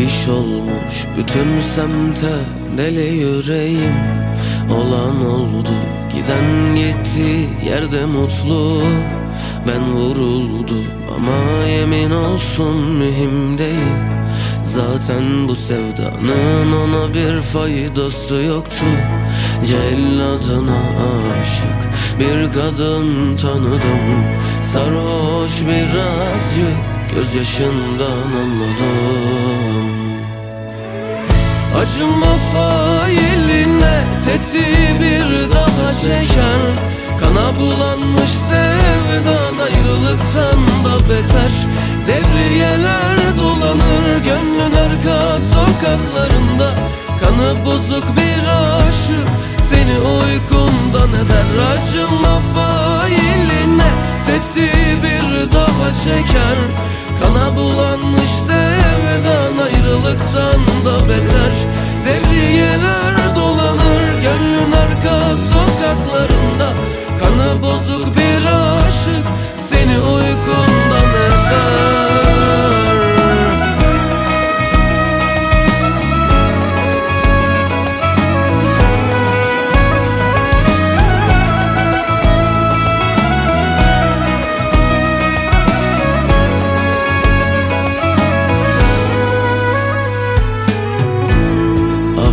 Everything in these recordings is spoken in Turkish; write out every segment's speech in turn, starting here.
Afiş olmuş bütün semte deli yüreğim. Olan oldu giden gitti yerde mutlu. Ben vuruldum ama yemin olsun mühim değil. Zaten bu sevdanın ona bir faydası yoktu. Celladına aşık bir kadın tanıdım. Sarhoş birazcık gözyaşından anladım Acıma failine teti bir daha çeker Kana bulanmış sevdan ayrılıktan da beter. Devriyeler dolanır gönlün arka sokaklarında Kanı bozuk bir aşık seni uykundan eder. Acıma failine teti bir daha çeker Kana bulanmış sevdan ayrılıktan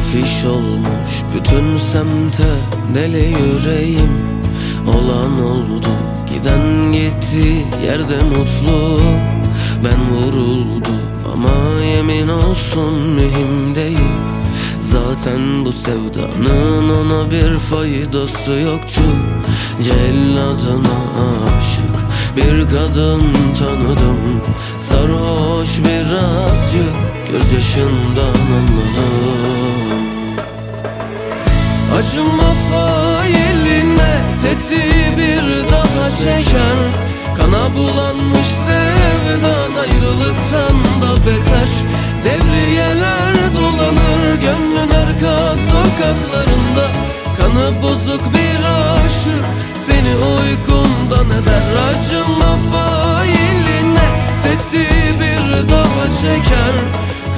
Afiş olmuş bütün semte deli yüreğim? Olan oldu giden gitti yerde mutlu. Ben vuruldum ama yemin olsun mühim değil Zaten bu sevdanın ona bir faydası yoktu. Celladına aşık bir kadın tanıdım. Sarhoş birazcık gözyaşından anladım Acıma failine teti bir daha çeker Kana bulanmış sevdan ayrılıktan da beter. Devriyeler dolanır gönlün arka sokaklarında Kanı bozuk bir aşık seni uykundan eder. Acıma failine teti bir daha çeker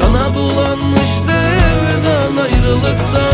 Kana bulanmış sevdan ayrılıktan